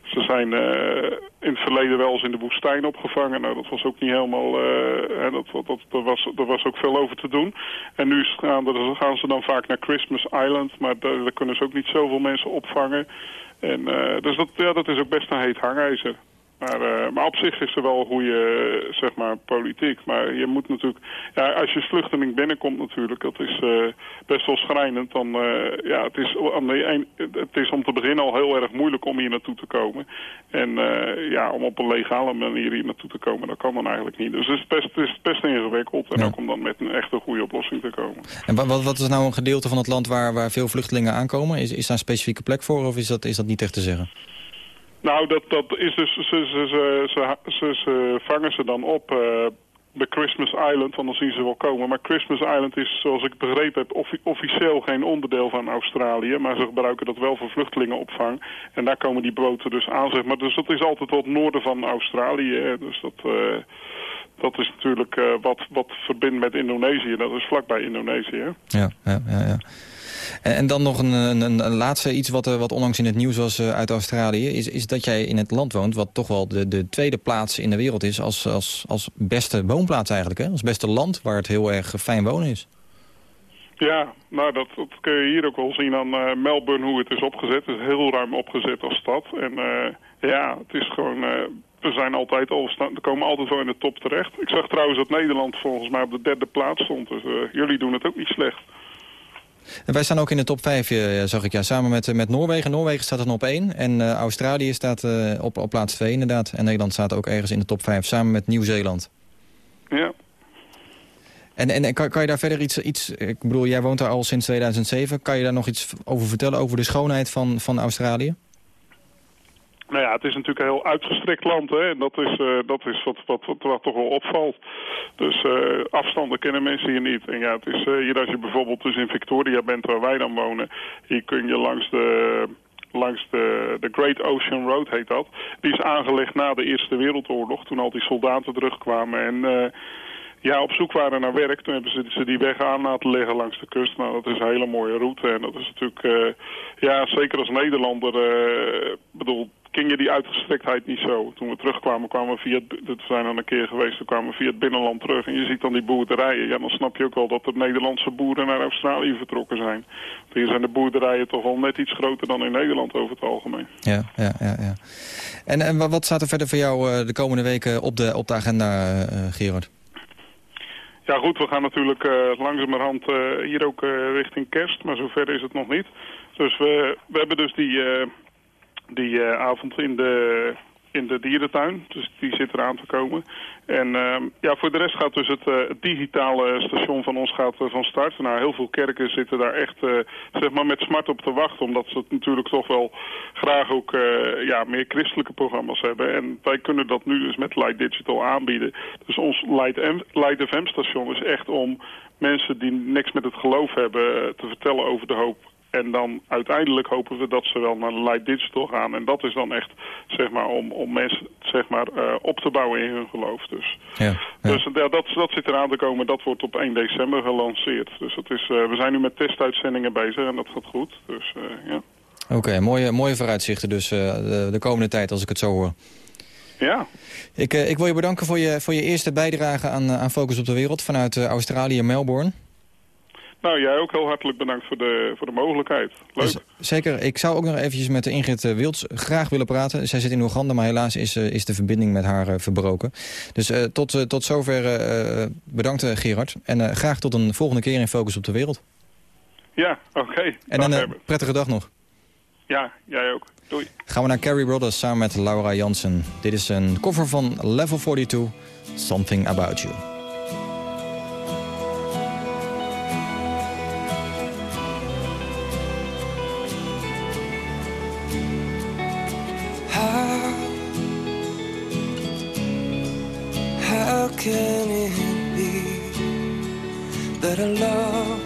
Speaker 10: ze zijn eh, in het verleden wel eens in de woestijn opgevangen. Nou, dat was ook niet helemaal, hè, dat, dat, er, was, er was ook veel over te doen. En nu gaan, gaan ze dan vaak naar Christmas Island. Maar daar, daar kunnen ze ook niet zoveel mensen opvangen. En, dus dat, ja, dat is ook best een heet hangijzer. Maar, eh, maar op zich is er wel een goede zeg maar, politiek. Maar je moet natuurlijk... Ja, als je vluchteling binnenkomt natuurlijk, dat is eh, best wel schrijnend. Dan, eh, ja, het, is, aan de een- het is om te beginnen al heel erg moeilijk om hier naartoe te komen. En ja, om op een legale manier hier naartoe te komen, dat kan dan eigenlijk niet. Dus het is best, het is best ingewikkeld. En
Speaker 3: Ja.
Speaker 10: ook om dan met een echte goede oplossing te komen.
Speaker 3: En wa- wat, wat is nou een gedeelte van het land waar, waar veel vluchtelingen aankomen? Is, is daar een specifieke plek voor of is dat, is dat niet echt te zeggen?
Speaker 10: Nou, dat, dat is dus, ze, ze, ze, ze, ze, vangen ze dan op eh, bij Christmas Island, want dan zien ze wel komen. Maar Christmas Island is, zoals ik begrepen heb, offi- officieel geen onderdeel van Australië. Maar ze gebruiken dat wel voor vluchtelingenopvang. En daar komen die boten dus aan, zeg maar. Dus dat is altijd wat noorden van Australië. Dus dat, eh, dat is natuurlijk eh, wat, wat verbindt met Indonesië. Dat is vlakbij Indonesië.
Speaker 3: Ja, ja, ja. ja. En, en dan nog een, een, een laatste iets wat, eh, wat onlangs in het nieuws was eh, uit Australië... Is, is dat jij in het land woont wat toch wel de, de tweede plaats in de wereld is... als, als, als beste woonplaats eigenlijk, hè? als beste land waar het heel erg fijn wonen is.
Speaker 10: Ja, nou dat, dat kun je hier ook wel zien aan eh, Melbourne hoe het is opgezet. Het is heel ruim opgezet als stad. En eh, ja, het is gewoon... eh, we zijn altijd al, we komen altijd wel in de top terecht. Ik zag trouwens dat Nederland volgens mij op de derde plaats stond. Dus eh, jullie doen het ook niet slecht.
Speaker 3: En wij staan ook in de top 5, eh, zag ik, ja, samen met, eh, met Noorwegen. Noorwegen staat dan op 1 en eh, Australië staat op, op plaats 2 inderdaad. En Nederland staat ook ergens in de top 5, samen met Nieuw-Zeeland.
Speaker 10: Ja.
Speaker 3: En, en kan, kan je daar verder iets, iets... Ik bedoel, jij woont daar al sinds 2007. Kan je daar nog iets over vertellen over de schoonheid van, van Australië?
Speaker 10: Nou ja, het is natuurlijk een heel uitgestrekt land. Hè? En dat is, eh, dat is wat, wat, wat, toch wel opvalt. Dus eh, afstanden kennen mensen hier niet. En ja, het is hier als je bijvoorbeeld dus in Victoria bent waar wij dan wonen. Hier kun je langs de... Langs de, de Great Ocean Road heet dat. Die is aangelegd na de Eerste Wereldoorlog. Toen al die soldaten terugkwamen. En ja, op zoek waren naar werk. Toen hebben ze, ze die weg aan laten leggen langs de kust. Nou, dat is een hele mooie route. En dat is natuurlijk, ja, zeker als Nederlander, bedoel, ken je die uitgestrektheid niet zo. Toen we terugkwamen, kwamen we via het, dat zijn dan een keer geweest, toen kwamen we via het binnenland terug. En je ziet dan die boerderijen. Ja, dan snap je ook wel dat de Nederlandse boeren naar Australië vertrokken zijn. Want hier zijn de boerderijen toch wel net iets groter dan in Nederland over het algemeen.
Speaker 3: Ja, ja, ja. ja. En, en wa- wat staat er verder voor jou eh, de komende weken op de, op de agenda, eh, Gerard?
Speaker 10: Ja goed, we gaan natuurlijk eh, langzamerhand hier ook richting kerst, maar zover is het nog niet. Dus we, we hebben dus die, die eh, avond in de, in de dierentuin, dus die zit eraan te komen. En ehm, ja, voor de rest gaat dus het, eh, digitale station van ons gaat, eh, van start. Nou, heel veel kerken zitten daar echt zeg maar met smart op te wachten, omdat ze het natuurlijk toch wel graag ook ja, meer christelijke programma's hebben. En wij kunnen dat nu dus met Light Digital aanbieden. Dus ons Light, Light FM station is echt om mensen die niks met het geloof hebben te vertellen over de hoop. En dan uiteindelijk hopen we dat ze wel naar Light Digital gaan. En dat is dan echt, zeg maar, om, om mensen zeg maar, eh, op te bouwen in hun geloof. Dus,
Speaker 3: Ja, ja.
Speaker 10: dus ja, dat, dat zit eraan te komen. Dat wordt op 1 december gelanceerd. Dus dat is, eh, we zijn nu met testuitzendingen bezig en dat gaat goed. Dus eh, ja.
Speaker 3: Oké, mooie, mooie vooruitzichten dus de, de komende tijd als ik het zo hoor.
Speaker 10: Ja,
Speaker 3: Ik, ik wil je bedanken voor je, voor je eerste bijdrage aan, aan Focus op de Wereld vanuit Australië, Melbourne.
Speaker 10: Nou, jij ook heel hartelijk bedankt voor de, voor de mogelijkheid. Leuk.
Speaker 3: Dus, zeker. Ik zou ook nog eventjes met Ingrid eh, Wilds graag willen praten. Zij zit in Oeganda, maar helaas is, eh, is de verbinding met haar eh, verbroken. Dus tot, tot zover bedankt Gerard. En graag tot een volgende keer in Focus op de Wereld.
Speaker 10: Ja, oké.
Speaker 3: En
Speaker 10: Dag,
Speaker 3: een prettige dag nog.
Speaker 10: Ja, jij ook. Doei.
Speaker 3: Gaan we naar Carrie Brothers samen met Laura Jansen. Dit is een cover van Level 42, Something About You.
Speaker 11: Can it be that a love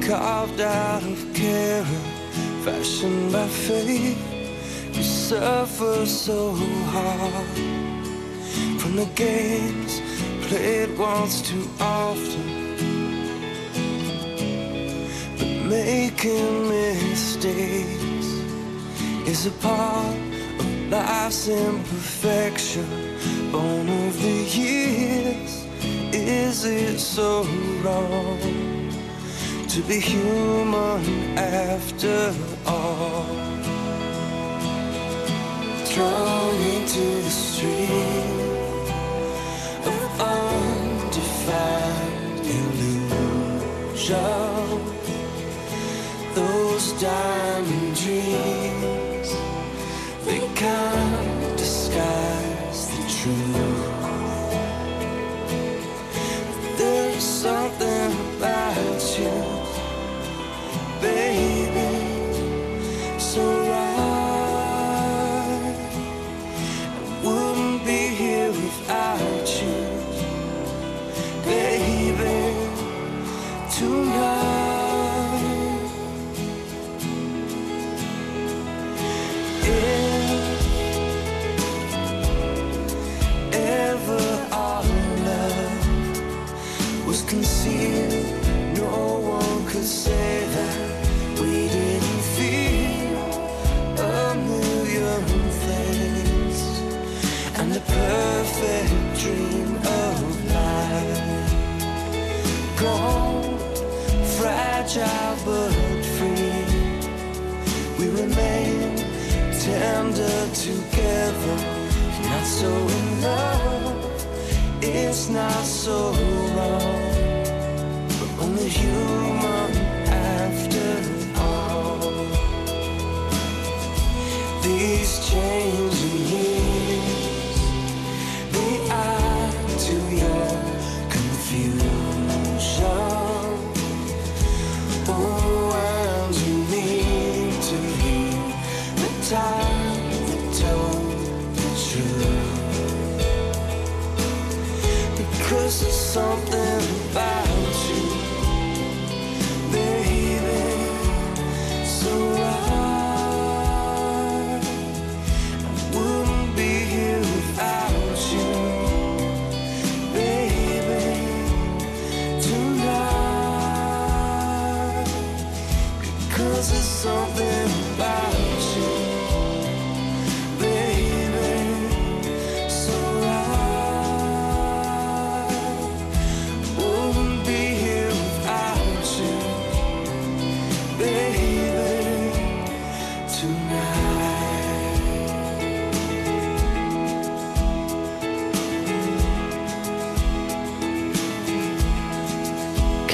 Speaker 11: carved out of care, fashioned by faith, could suffer so hard from the games played once too often? But making mistakes is a part of life's imperfection, born of the years. Is it so wrong to be human after all? Thrown into the stream of undefined illusion, those diamond dreams they can't disguise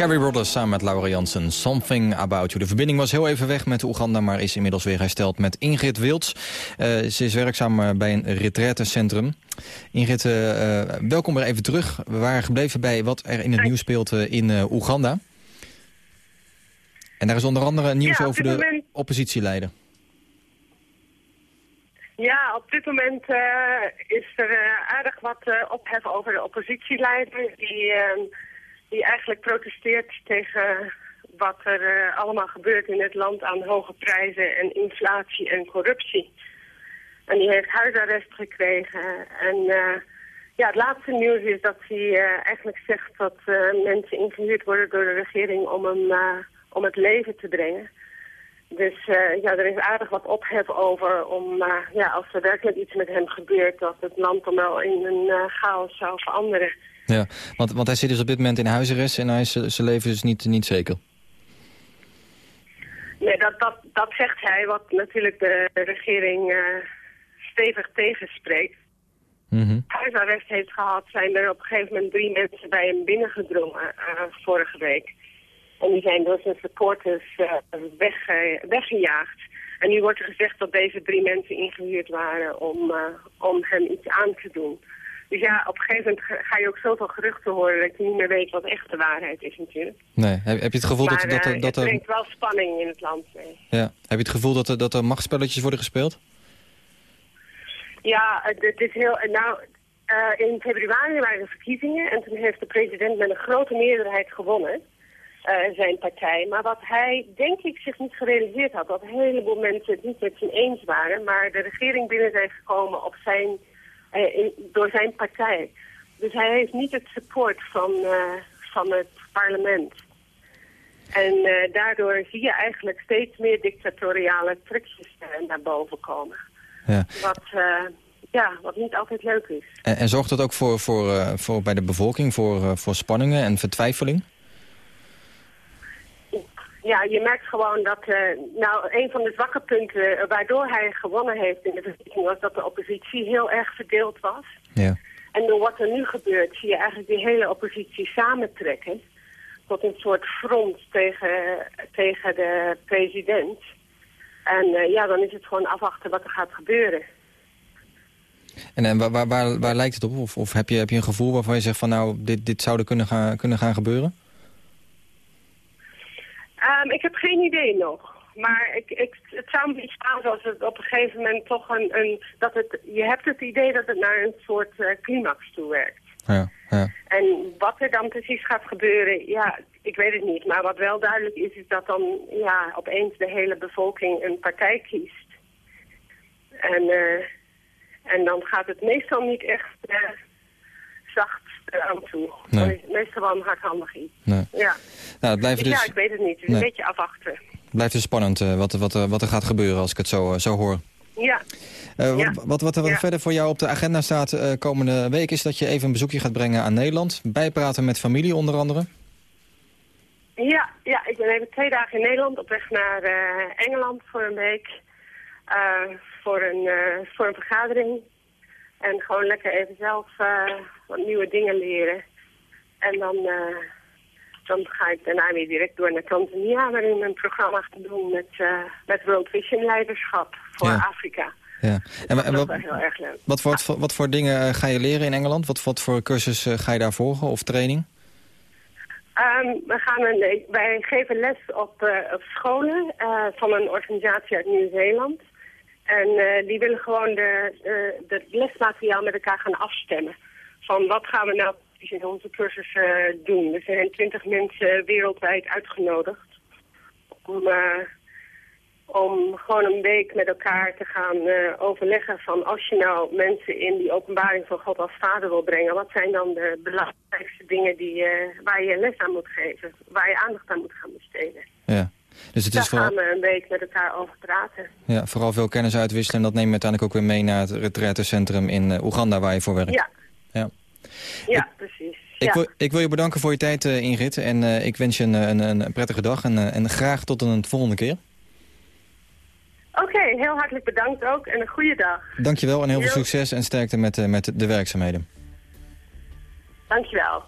Speaker 3: Carrie Brothers samen met Laura Jansen, Something About You. De verbinding was heel even weg met Oeganda, maar is inmiddels weer hersteld met Ingrid Wilds. Eh, ze is werkzaam eh, bij een retraitecentrum. Ingrid, eh, welkom weer even terug. We waren gebleven bij wat er in het nieuws speelt in Oeganda. En daar is onder andere nieuws
Speaker 9: Ja,
Speaker 3: over de oppositieleider.
Speaker 9: Ja, op dit moment is er aardig wat ophef over de oppositieleider... die, eh, die eigenlijk protesteert tegen wat er eh, allemaal gebeurt in het land... aan hoge prijzen en inflatie en corruptie. En die heeft huisarrest gekregen. En eh, ja, het laatste nieuws is dat hij eh, eigenlijk zegt dat mensen ingehuurd worden door de regering... om hem om het leven te brengen. Dus eh, ja, er is aardig wat ophef over om, eh, ja, als er werkelijk iets met hem gebeurt, dat het land dan wel in een eh, chaos zou veranderen.
Speaker 3: Ja, want, want hij zit dus op dit moment in huisarrest en hij is zijn leven dus niet, niet zeker.
Speaker 9: Nee, dat, dat, dat zegt hij, wat natuurlijk de regering stevig tegenspreekt.
Speaker 3: Mhm.
Speaker 9: huisarrest heeft gehad, zijn er op een gegeven moment drie mensen bij hem binnengedrongen vorige week. En die zijn door zijn supporters eh, wegge- weggejaagd. En nu wordt er gezegd dat deze drie mensen ingehuurd waren om, eh, om hem iets aan te doen. Dus ja, op een gegeven moment ga- je ook zoveel geruchten horen dat je niet meer weet wat echt de waarheid is natuurlijk.
Speaker 3: Nee. Heb, heb je het gevoel
Speaker 9: maar
Speaker 3: dat, dat,
Speaker 9: eh,
Speaker 3: er, dat er...
Speaker 9: brengt wel spanning in het land mee.
Speaker 3: Ja. Heb je het gevoel dat er, dat er machtspelletjes worden gespeeld?
Speaker 9: Ja, het, is heel... Nou, in februari waren er verkiezingen en toen heeft de president met een grote meerderheid gewonnen. Eh, zijn partij. Maar wat hij, denk ik, zich niet gerealiseerd had, dat een heleboel mensen het niet met hem eens waren, maar de regering binnen zijn gekomen op zijn, eh, in- door zijn partij. Dus hij heeft niet het support van, eh, van het parlement. En daardoor zie je eigenlijk steeds meer dictatoriale trucjes naar boven komen.
Speaker 3: Ja.
Speaker 9: Wat, ja, wat niet altijd leuk is.
Speaker 3: En, en zorgt dat ook voor, voor, voor bij de bevolking voor, voor spanningen en vertwijfeling?
Speaker 9: Ja, je merkt gewoon dat... eh, nou, een van de zwakke punten eh, waardoor hij gewonnen heeft in de verkiezing... was dat de oppositie heel erg verdeeld was.
Speaker 3: Ja.
Speaker 9: En door wat er nu gebeurt zie je eigenlijk die hele oppositie samentrekken... tot een soort front tegen, tegen de president. En eh, ja, dan is het gewoon afwachten wat er gaat gebeuren.
Speaker 3: En, en waar, waar, waar, waar lijkt het op? Of, of heb, je, heb je een gevoel waarvan je zegt van nou, dit, dit zou er kunnen gaan, kunnen gaan gebeuren?
Speaker 9: Ehm, ik heb geen idee nog. Maar ik, ik, het zou me iets aan als het op een gegeven moment toch een... een dat het, je hebt het idee dat het naar een soort eh, climax toe werkt.
Speaker 3: Ja, ja.
Speaker 9: En wat er dan precies gaat gebeuren, ja, ik weet het niet. Maar wat wel duidelijk is, is dat dan ja, opeens de hele bevolking een partij kiest. En, eh, en dan gaat het meestal niet echt eh, zacht aan toe.
Speaker 3: Nee.
Speaker 9: Het meestal wel een iets.
Speaker 3: Nee.
Speaker 9: Ja.
Speaker 3: Nou, het blijft
Speaker 9: Dus ja, ik weet het niet. Het
Speaker 3: Nee.
Speaker 9: een beetje afwachten.
Speaker 3: blijft dus spannend eh, wat, wat, wat er gaat gebeuren als ik het zo, eh, zo hoor.
Speaker 9: Ja.
Speaker 3: Eh,
Speaker 9: Ja.
Speaker 3: wat, wat, wat er
Speaker 9: Ja.
Speaker 3: verder voor jou op de agenda staat eh, komende week... is dat je even een bezoekje gaat brengen aan Nederland. Bijpraten met familie onder andere.
Speaker 9: Ja, ja, ik ben even twee dagen in Nederland op weg naar eh, Engeland voor een week. eh, voor, een, eh, voor een vergadering. En gewoon lekker even zelf eh, wat nieuwe dingen leren. En dan, eh, dan ga ik daarna weer direct door naar Tanzania... waarin ik een programma ga doen met, eh, met World Vision Leiderschap voor
Speaker 3: Ja.
Speaker 9: Afrika.
Speaker 3: Ja. En, wa- en
Speaker 9: dat is
Speaker 3: wat,
Speaker 9: wel heel erg leuk.
Speaker 3: wat, voor, wat, voor- wat voor dingen ga je leren in Engeland? Wat, wat voor cursus ga je daar volgen of training?
Speaker 9: Ehm, we gaan een, wij geven les op, op scholen van een organisatie uit Nieuw-Zeeland. En eh, die willen gewoon de, de, de lesmateriaal met elkaar gaan afstemmen. Van wat gaan we nou precies in onze cursus eh, doen. Er zijn twintig mensen wereldwijd uitgenodigd om, eh, om gewoon een week met elkaar te gaan eh, overleggen van als je nou mensen in die openbaring van God als vader wil brengen, wat zijn dan de belangrijkste dingen die, eh, waar je les aan moet geven, waar je aandacht aan moet gaan besteden.
Speaker 3: Ja. Dus het
Speaker 9: Daar
Speaker 3: is vooral,
Speaker 9: gaan we een week met elkaar over praten.
Speaker 3: ja, vooral veel kennis uitwisselen... en dat neem je uiteindelijk ook weer mee naar het retraitecentrum in eh, Oeganda waar je voor werkt.
Speaker 9: Ja,
Speaker 3: Ja.
Speaker 9: ja precies.
Speaker 3: Ik,
Speaker 9: ja.
Speaker 3: wil, ik wil je bedanken voor je tijd, eh, Ingrid. En eh, ik wens je een, een, een prettige dag en, en graag tot een volgende keer.
Speaker 9: Oké, heel hartelijk bedankt ook en een goede dag.
Speaker 3: Dankjewel en heel veel
Speaker 9: Jo.
Speaker 3: succes en sterkte met, met de werkzaamheden.
Speaker 9: Dankjewel.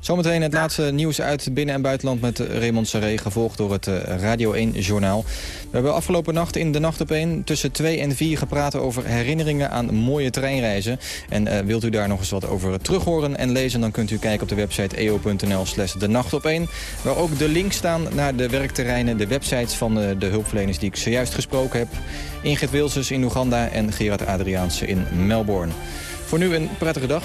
Speaker 3: Zometeen het laatste nieuws uit binnen- en buitenland met Raymond Serré... gevolgd door het eh, Radio 1-journaal. We hebben afgelopen nacht in de Nacht op 1 tussen 2 en 4 gepraat... over herinneringen aan mooie treinreizen. En eh, wilt u daar nog eens wat over terughoren en lezen... dan kunt u kijken op de website eo.nl slash de nacht op 1... waar ook de links staan naar de werkterreinen... de websites van eh, de hulpverleners die ik zojuist gesproken heb. Ingrid Wilsens in Oeganda en Gerard Adriaanse in Melbourne. Voor nu een prettige dag.